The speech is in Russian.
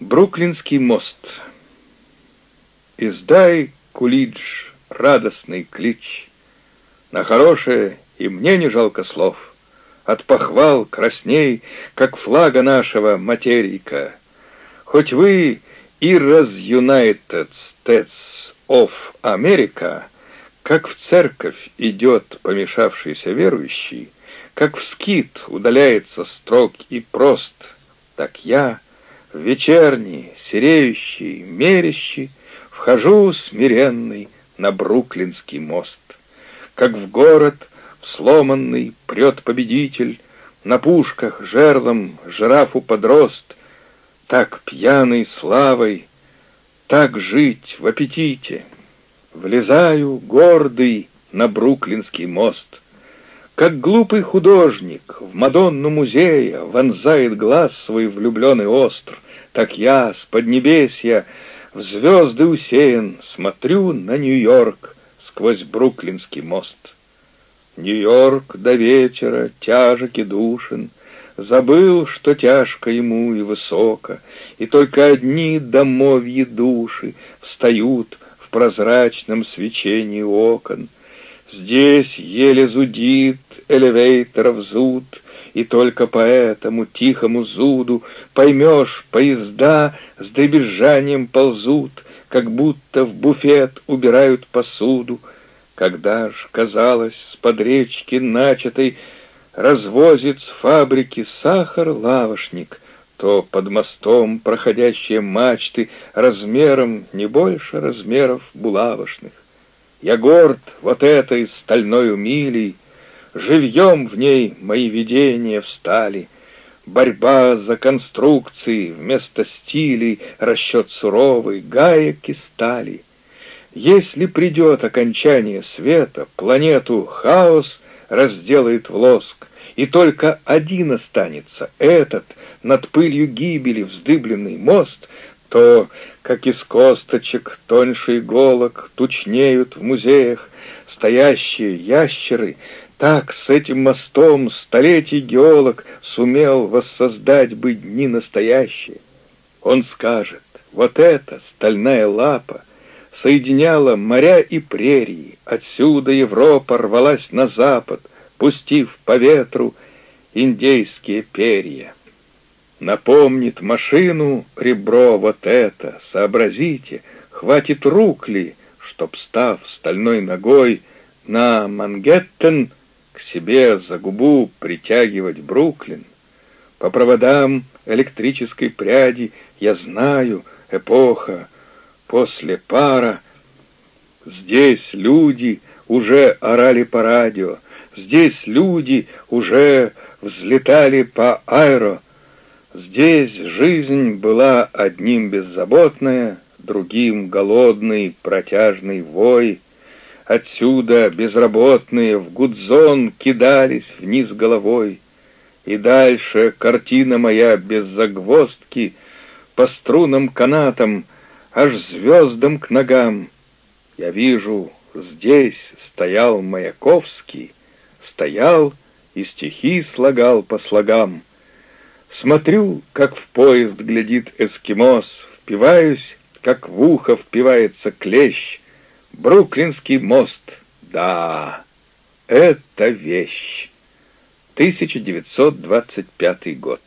Бруклинский мост. Издай, Кулидж, радостный клич. На хорошее и мне не жалко слов. От похвал красней, как флага нашего материка. Хоть вы и раз United States of America, как в церковь идет помешавшийся верующий, как в скит удаляется строг и прост, так я — вечерний, сереющий, мерящий, Вхожу смиренный на Бруклинский мост. Как в город, сломанный, прет победитель, На пушках жерлом жирафу подрост, Так пьяной славой, так жить в аппетите. Влезаю гордый на Бруклинский мост — как глупый художник в Мадонну музея Вонзает глаз свой влюбленный остр, Так я с поднебесья в звезды усеян Смотрю на Нью-Йорк сквозь Бруклинский мост. Нью-Йорк до вечера тяжек и душен, Забыл, что тяжко ему и высоко, И только одни домовьи души Встают в прозрачном свечении окон — Здесь еле зудит элевейторов зуд, И только по этому тихому зуду Поймешь, поезда с дребезжанием ползут, Как будто в буфет убирают посуду. Когда ж, казалось, с под речки начатой Развозит с фабрики сахар лавошник, То под мостом проходящие мачты Размером не больше размеров булавошных. Я горд вот этой стальной умилей, Живьем в ней мои видения встали. Борьба за конструкции вместо стилей, Расчет суровый, гаек и стали. Если придет окончание света, Планету хаос разделает в лоск, И только один останется, этот, Над пылью гибели вздыбленный мост, То как из косточек тоньше иголок Тучнеют в музеях стоящие ящеры, Так с этим мостом столетий геолог Сумел воссоздать бы дни настоящие. Он скажет, вот эта стальная лапа Соединяла моря и прерии, Отсюда Европа рвалась на запад, Пустив по ветру индейские перья. Напомнит машину ребро вот это, сообразите, хватит рук ли, чтоб, став стальной ногой на Мангеттен, к себе за губу притягивать Бруклин. По проводам электрической пряди я знаю, эпоха после пара. Здесь люди уже орали по радио, здесь люди уже взлетали по аэро, Здесь жизнь была одним беззаботная, другим голодный, протяжный вой. Отсюда безработные в гудзон кидались вниз головой. И дальше картина моя без загвоздки по струнам канатам, аж звездам к ногам. Я вижу, здесь стоял Маяковский, стоял и стихи слагал по слогам. Смотрю, как в поезд глядит эскимос, впиваюсь, как в ухо впивается клещ. Бруклинский мост, да, это вещь. 1925 год.